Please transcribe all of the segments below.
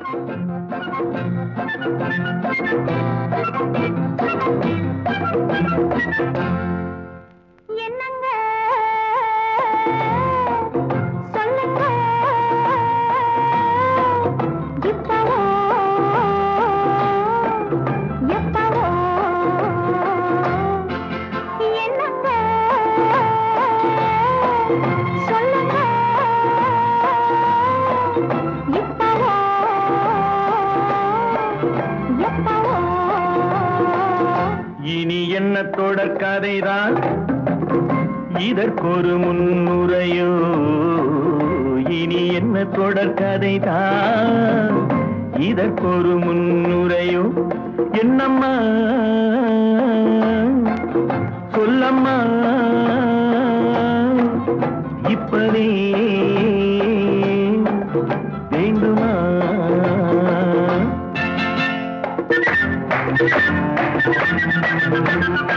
Thank you. இனி என்ன தொடர்கதைதான் இதற்கொரு முன்னுரையோ? இனி என்ன தொடர்கதைதான் இதற்கொரு முன்னுரையோ? என்னம்மா? சொல்லம்மா? இப்பதே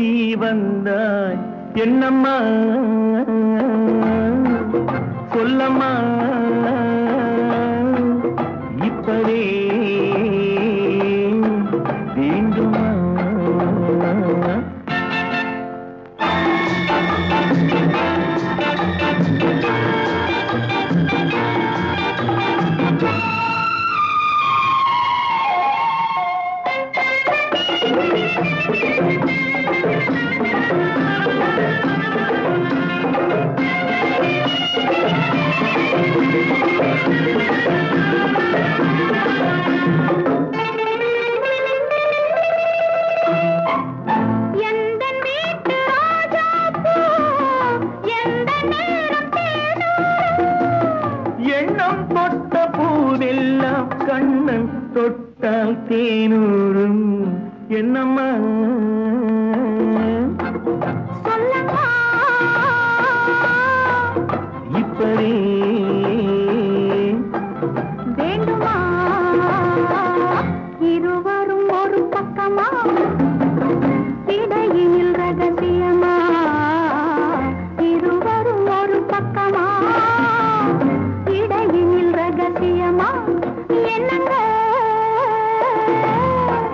நீ வந்தாய் என்னம்மா? சொல்லம்மா? இப்பவே வேண்டுமா கண்ணன் தொட்டால் தேனூரும் என்னம்மா?